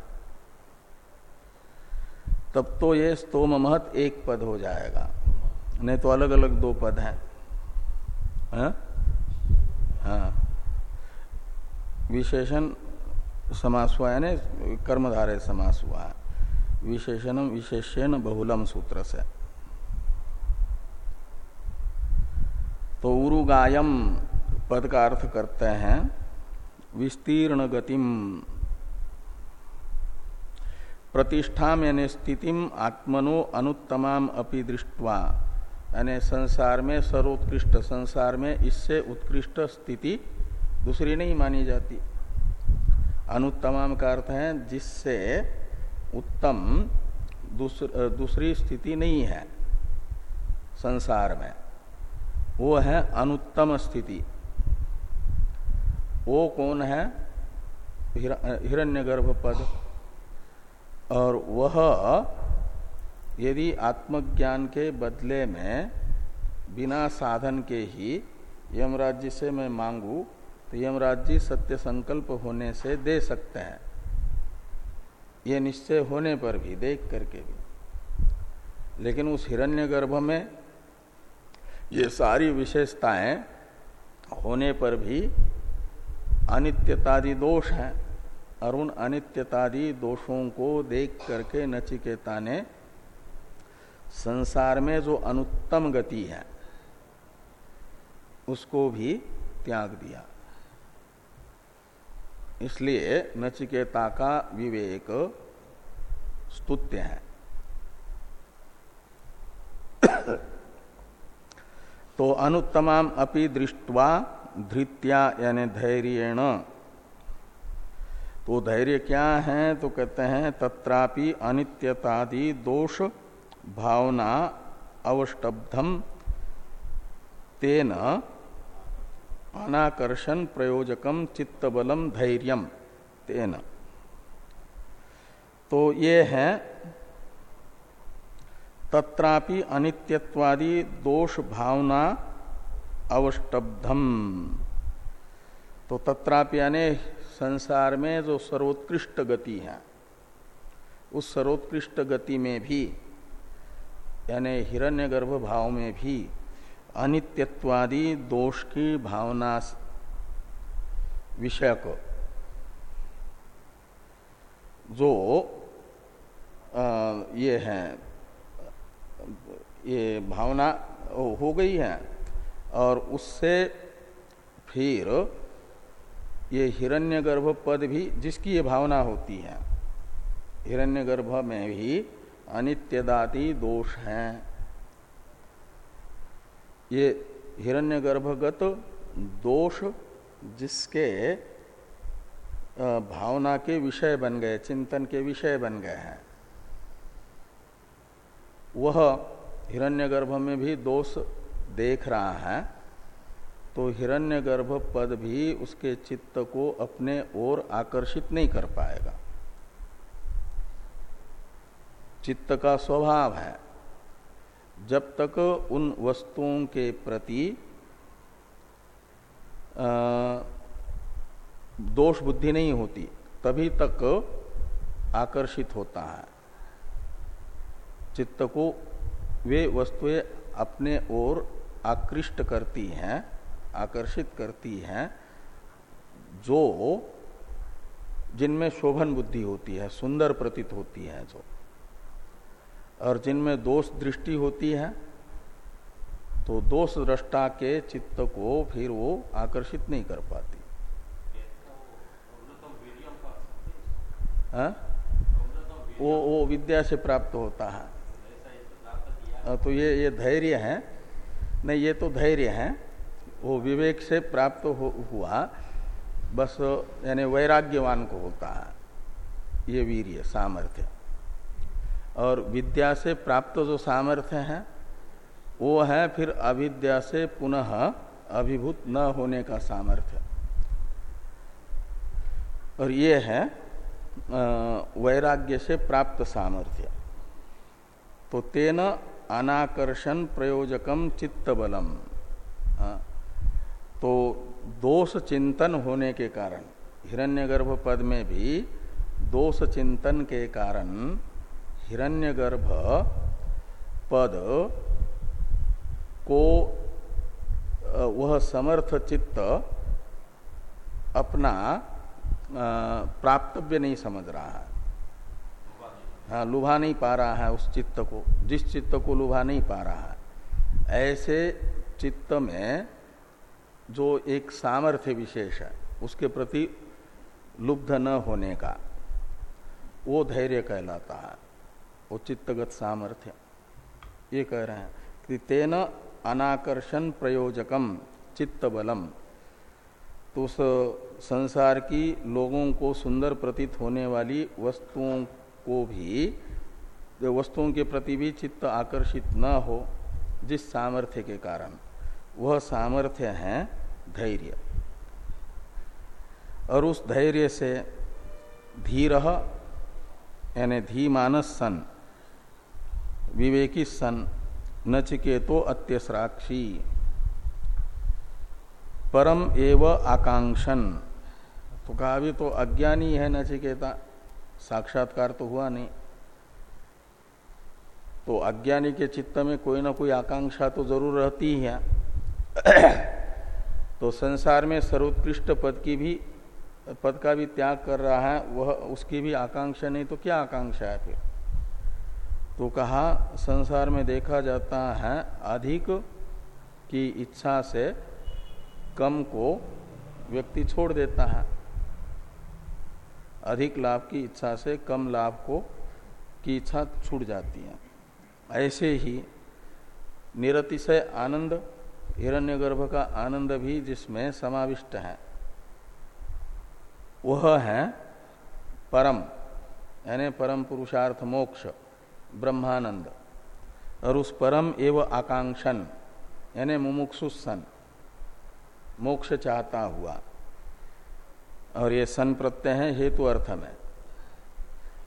तब तो ये स्तोम महत एक पद हो जाएगा। नहीं तो अलग अलग दो पद हैं। हाँ, हाँ। विशेषण समास हुआ यानी कर्मधारय समास हुआ है। विशेषणम विशेषण बहुलम सूत्र से तो उरुगायम पद का अर्थ करते हैं। विस्तीर्ण गतिम प्रतिष्ठा यानी स्थितिम आत्मनो अनुत्तमाम अपि दृष्टवा यानी संसार में सर्वोत्कृष्ट संसार में इससे उत्कृष्ट स्थिति दूसरी नहीं मानी जाती। अनुत्तमाम का अर्थ है जिससे उत्तम दूसर, दूसरी स्थिति नहीं है संसार में। वो है अनुत्तम स्थिति। वो कौन है? हिरण्यगर्भ पद और वह यदि आत्मज्ञान के बदले में बिना साधन के ही यमराज्य से मैं मांगू तो यमराज जी सत्य संकल्प होने से दे सकते हैं। ये निश्चय होने पर भी, देख करके भी। लेकिन उस हिरण्यगर्भ में ये सारी विशेषताएँ होने पर भी अनित्यतादि दोष हैं। और उन अनित्यतादि दोषों को देख करके नचिकेता ने संसार में जो अनुत्तम गति है, उसको भी त्याग दिया। इसलिए नचिकेता का विवेक स्तुत्य है। तो अनुत्तमाम अपि दृष्टवा धृत्या यानी धैर्य तो धैर्य क्या है? तो कहते हैं, तत्रापि अनित्यतादि दोष भावना अवष्टब्धम तेन अनाकर्षण प्रयोजकम चित्तबलम धैर्यम तेन। तो ये है, तत्रापि अनित्यत्वादि दोष भावना अवष्टब्धम। तो तत्रापि यानी संसार में जो सर्वोत्कृष्ट गति है उस सर्वोत्कृष्ट गति में भी यानी हिरण्यगर्भ भाव में भी अनित्यत्वादि दोष की भावना विषय को जो आ, ये है ये भावना हो गई है और उससे फिर ये हिरण्यगर्भ पद भी जिसकी ये भावना होती है, हिरण्यगर्भ में भी अनित्यदाति दोष हैं। ये हिरण्यगर्भगत दोष जिसके भावना के विषय बन गए, चिंतन के विषय बन गए हैं। वह हिरण्यगर्भ में भी दोष देख रहा है तो हिरण्यगर्भ पद भी उसके चित्त को अपने ओर आकर्षित नहीं कर पाएगा। चित्त का स्वभाव है, जब तक उन वस्तुओं के प्रति दोष बुद्धि नहीं होती, तभी तक आकर्षित होता है। चित्त को वे वस्तुएँ अपने ओर आकृष्ट करती हैं, आकर्षित करती हैं, जो जिनमें शोभन बुद्धि होती है, सुंदर प्रतीत होती है जो। और जिनमें दोष दृष्टि होती है तो दोष दृष्टा के चित्त को फिर वो आकर्षित नहीं कर पाती। हा? वो वो विद्या से प्राप्त होता है। तो ये ये धैर्य है। नहीं ये तो धैर्य है। वो विवेक से प्राप्त हो, हुआ। बस यानी वैराग्यवान को होता है। ये वीर्य सामर्थ्य। और विद्या से प्राप्त जो सामर्थ्य है वो है फिर अविद्या से पुनः अभिभूत न होने का सामर्थ्य। और ये है वैराग्य से प्राप्त सामर्थ्य। तो तेन अनाकर्षण प्रयोजकम चित्त बलम तो दोष चिंतन होने के कारण हिरण्यगर्भ पद में भी दोष चिंतन के कारण हिरण्यगर्भ पद को वह समर्थ चित्त अपना प्राप्तव्य नहीं समझ रहा है। हाँ लुभा नहीं पा रहा है उस चित्त को। जिस चित्त को लुभा नहीं पा रहा है। ऐसे चित्त में जो एक सामर्थ्य विशेष है, उसके प्रति लुब्ध न होने का, वो धैर्य कहलाता है। वो चित्तगत सामर्थ्य। ये कह रहे हैं कि तेन अनाकर्षण प्रयोजकम चित्त बलम। तो उस संसार की लोगों को सुंदर प्रतीत होने वाली वस्तुओं को भी वस्तुओं के प्रति भी चित्त आकर्षित न हो, जिस सामर्थ्य के कारण। वह सामर्थ्य है धैर्य। और उस धैर्य से धीर यानी धीमानस सन विवेकी सन नचिकेतो अत्यसराक्षी, परम एव आकांक्षन। तो कहा अभी तो अज्ञानी है नचिकेता। साक्षात्कार तो हुआ नहीं। तो अज्ञानी के चित्त में कोई ना कोई आकांक्षा तो ज़रूर रहती ही है। तो संसार में सर्वोत्कृष्ट पद की भी, पद का भी त्याग कर रहा है, वह, उसकी भी आकांक्षा नहीं तो क्या आकांक्षा है फिर? तो कहा, संसार में देखा जाता है अधिक की इच्छा से कम को व्यक्ति छोड़ देता है। अधिक लाभ की इच्छा से कम लाभ को, की इच्छा छूट जाती है। ऐसे ही निरतिशय आनंद, हिरण्यगर्भ का आनंद भी जिसमें समाविष्ट है, वह है परम, यानी परम पुरुषार्थ मोक्ष, ब्रह्मानंद। और उस परम एवं आकांक्षन, यानी मुमुक्षुसन, मोक्ष चाहता हुआ। और ये सन प्रत्यय है हेतु अर्थ में।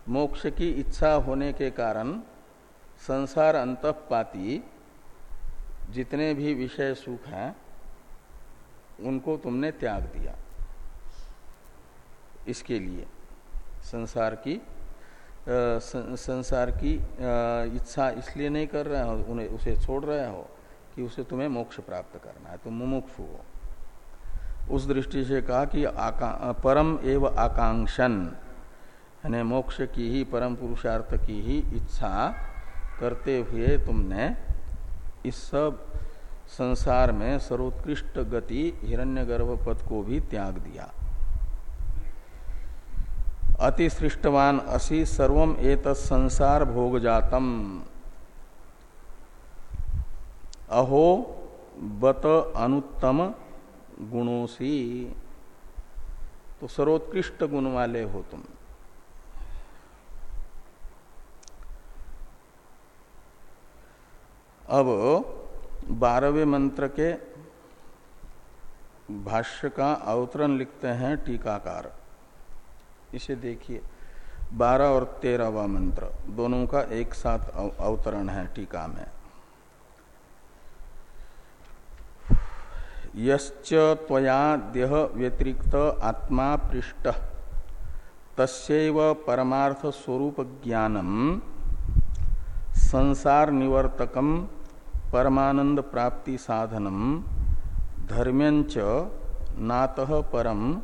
मोक्ष की इच्छा होने के कारण संसार अंतपाती जितने भी विषय सुख हैं उनको तुमने त्याग दिया। इसके लिए संसार की आ, संसार की आ, इच्छा इसलिए नहीं कर रहे हो उन्हें उसे छोड़ रहे हो कि उसे तुम्हें मोक्ष प्राप्त करना है तुम मुमुक्ष हो। उस दृष्टि से कहा कि परम एव आकांक्षन, यानी मोक्ष की ही, परम पुरुषार्थ की ही इच्छा करते हुए तुमने इस सब संसार में सर्वोत्कृष्ट गति हिरण्यगर्भ पद को भी त्याग दिया। अतिसृष्टवान असी सर्व एत संसार भोग जातम अहो बत अनुत्तम गुणोसी तो सर्वोत्कृष्ट गुण वाले हो तुम। अब बारहवें मंत्र के भाष्य का अवतरण लिखते हैं टीकाकार। इसे देखिए। बारह और तेरहवा मंत्र, दोनों का एक साथ अवतरण है टीका में। यश्च देह व्यतिरिक्त आत्मा पृष्ठ। तस्व परमार्थ ज्ञानम संसार निवर्तकम परमानंद प्राप्ति साधनम धर्म्यंच नातः परम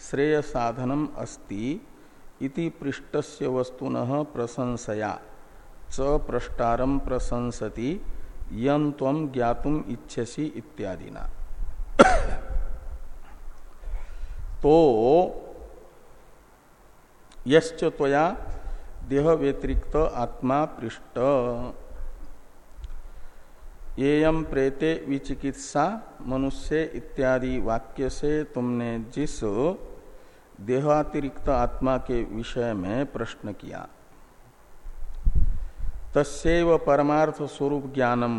श्रेय साधनम अस्ति इति पृष्ठस्य वस्तुनः प्रशंसया। च प्रष्टारम प्रशंसति, यं त्वं ज्ञातुम इच्छसि इत्यादिना। तो यश्च त्वया देह व्यतिरिक्त आत्मा पृष्ठ। येयम प्रेते विचिकित्सा, मनुष्य इत्यादि वाक्य से तुमने जिस देहातिरिक्त आत्मा के विषय में प्रश्न किया। तस्व परमार्थ स्वरूप ज्ञानम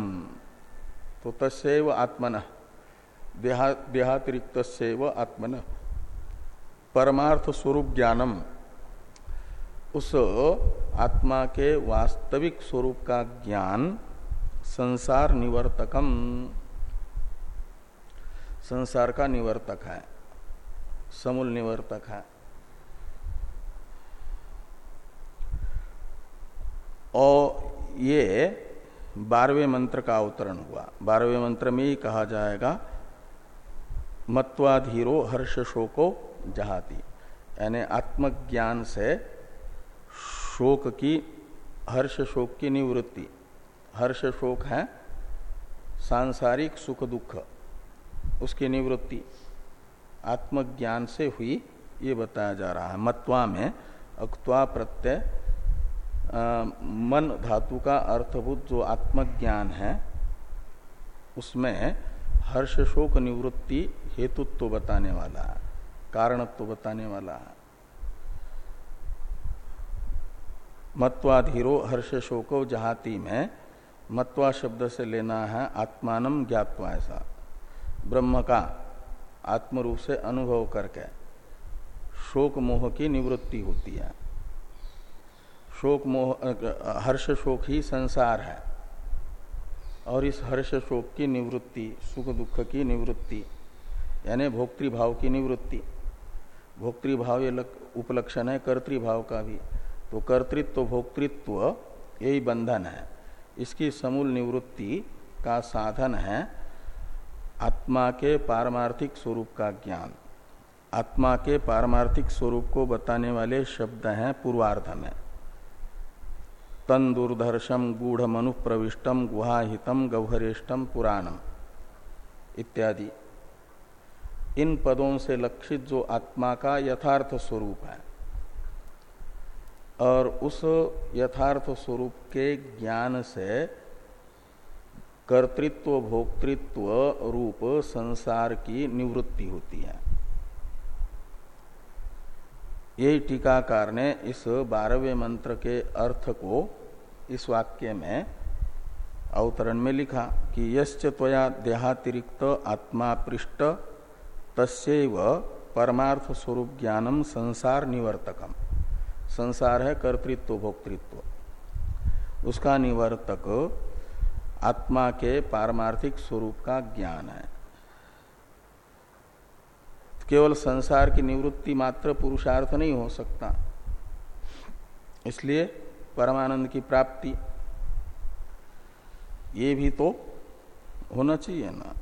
तो तस्व आत्मन, देहा देहातिरिक्त आत्मन। परमार्थ स्वरूप ज्ञानम। उस आत्मा के वास्तविक स्वरूप का ज्ञान संसार निवर्तकम। संसार का निवर्तक है, समूल निवर्तक है। और ये बारहवें मंत्र का अवतरण हुआ। बारहवें मंत्र में ही कहा जाएगा, मत्वाधीरो हर्ष शोको जहाती। यानी आत्मज्ञान से शोक की, हर्ष शोक की निवृत्ति। हर्ष शोक है सांसारिक सुख दुख उसकी निवृत्ति। आत्मज्ञान से हुई, ये बताया जा रहा है। मत्वा में अक्वा प्रत्यय मन धातु का अर्थभूत जो आत्मज्ञान है, उसमें हर्ष शोक निवृत्ति हेतुत्व तो बताने वाला है। कारणत्व तो बताने वाला है। मत्वाधीरो हर्ष शोको जहाती में मत्वा शब्द से लेना है आत्मान ज्ञातवा ऐसा। ब्रह्म का आत्म रूप से अनुभव करके शोक मोह की निवृत्ति होती है। शोक मोह, हर्ष शोक ही संसार है। और इस हर्ष शोक की निवृत्ति, सुख दुख की निवृत्ति, यानी भोक्तृभाव की निवृत्ति। भोक्तृभाव उपलक्षण है, कर्तृभाव का भी। तो कर्तृत्व, भोक्तृत्व, यही बंधन है। इसकी समूल निवृत्ति का साधन है आत्मा के पारमार्थिक स्वरूप का ज्ञान। आत्मा के पारमार्थिक स्वरूप को बताने वाले शब्द हैं पूर्वार्ध में तन दुर्धर्षम गूढ़ मनु प्रविष्टम गुहाहितम, गौहरेष्टम, पुराणम, इत्यादि। इन पदों से लक्षित जो आत्मा का यथार्थ स्वरूप है। और उस यथार्थ स्वरूप के ज्ञान से कर्तृत्व, भोक्तृत्व रूप संसार की निवृत्ति होती है। यही टीकाकार ने इस बारहवें मंत्र के अर्थ को इस वाक्य में अवतरण में लिखा कि यश्च त्वया देहातिरिक्त आत्मा पृष्ठ तस्व परमार्थ स्वरूप ज्ञानम संसार निवर्तकम संसार है कर्तृत्व, भोक्तृत्व। उसका निवर्तक आत्मा के पारमार्थिक स्वरूप का ज्ञान है। केवल संसार की निवृत्ति मात्र पुरुषार्थ नहीं हो सकता। इसलिए परमानंद की प्राप्ति, ये भी तो होना चाहिए ना।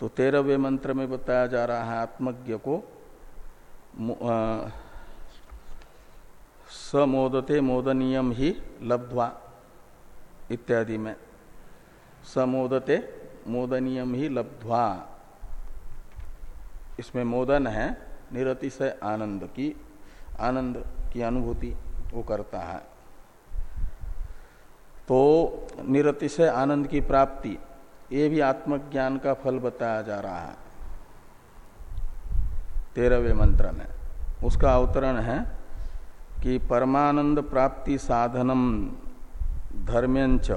तो तेरहवें मंत्र में बताया जा रहा है आत्मज्ञ को समोदते मोदनियम ही लब्ध्वा इत्यादि में। समोदते मोदनियम ही लब्ध्वा। इसमें मोदन है निरतिशय आनंद की आनंद की अनुभूति वो करता है। तो निरतिशय आनंद की प्राप्ति ये भी आत्मज्ञान का फल बताया जा रहा है। तेरहवें मंत्र में। उसका अवतरण है कि परमानंद प्राप्ति साधनम धर्म्यंच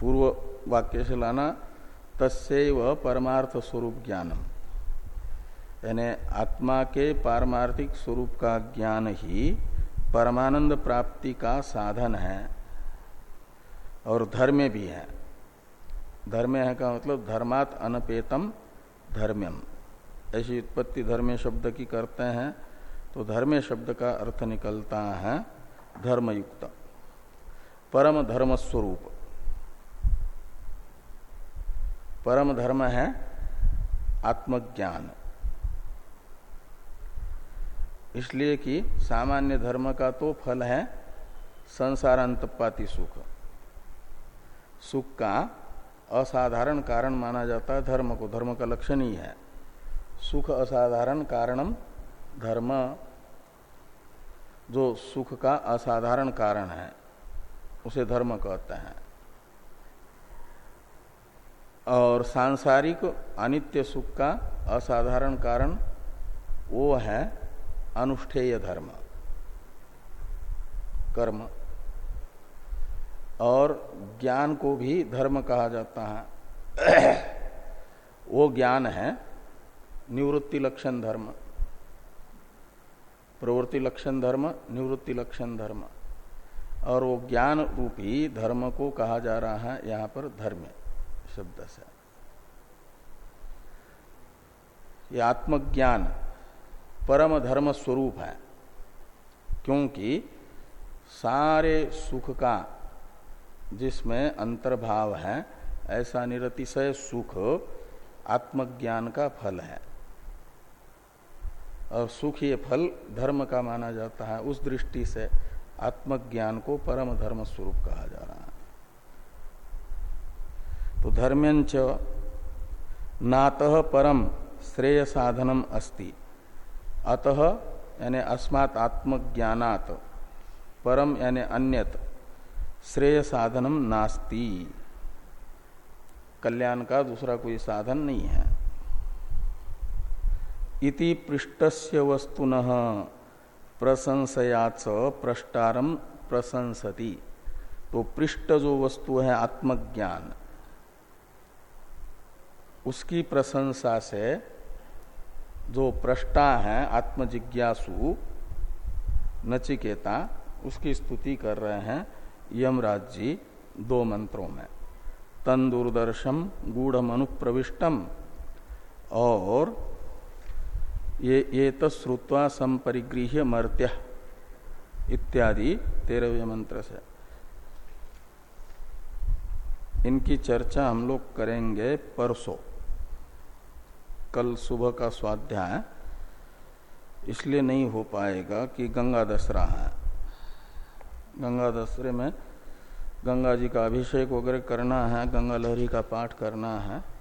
पूर्व वाक्य से लाना तस्व परमार्थ स्वरूप ज्ञानम। यानी आत्मा के पारमार्थिक स्वरूप का ज्ञान ही परमानंद प्राप्ति का साधन है और धर्म भी है। धर्म है का मतलब धर्मात अनपेतम धर्म्यम। ऐसी उत्पत्ति धर्म शब्द की करते हैं तो धर्म शब्द का अर्थ निकलता है धर्मयुक्त। परम धर्म स्वरूप परम धर्म है आत्मज्ञान। इसलिए कि सामान्य धर्म का तो फल है संसार अंतपाती सुख। सुख का असाधारण कारण माना जाता है धर्म को। धर्म का लक्षण ही है। सुख असाधारण कारणम धर्म। जो सुख का असाधारण कारण है, उसे धर्म कहते हैं। और सांसारिक अनित्य सुख का असाधारण कारण वो है अनुष्ठेय धर्म। कर्म। और ज्ञान को भी धर्म कहा जाता है। वो ज्ञान है निवृत्ति लक्षण धर्म। प्रवृत्ति लक्षण धर्म, निवृत्ति लक्षण धर्म। और वो ज्ञान रूपी धर्म को कहा जा रहा है यहाँ पर धर्म शब्द से। ये आत्मज्ञान परम धर्म स्वरूप है, क्योंकि सारे सुख का जिसमें अंतर्भाव है, ऐसा निरतिशय सुख आत्मज्ञान का फल है। और सुख ये फल धर्म का माना जाता है, उस दृष्टि से आत्मज्ञान को परम धर्म स्वरूप कहा जा रहा है। तो धर्म्यंच नातः परम श्रेय साधनम अस्ति। अतः, यानी अस्मात् आत्मज्ञानात, परम यानी अन्यत श्रेय साधनम नास्ति। कल्याण का दूसरा कोई साधन नहीं है। इति पृष्ठस्य वस्तुन प्रशंसयाच प्रष्टारम प्रशंसति। तो पृष्ठ जो वस्तु है, आत्मज्ञान, उसकी प्रशंसा से जो प्रष्टा है, आत्मजिज्ञासु, नचिकेता, उसकी स्तुति कर रहे हैं। यमराज जी, दो मंत्रों में। तन दूरदर्शम गूढ़ मनु प्रविष्टम और ये ये तश्रुत्वा संपरिगृह मर्त्य। इत्यादि तेरहवें मंत्र से। इनकी चर्चा हम लोग करेंगे परसों। कल सुबह का स्वाध्याय। इसलिए नहीं हो पाएगा कि गंगा दसरा है। गंगा दशरे में गंगा जी का अभिषेक वगैरह करना है, गंगा लहरी का पाठ करना है।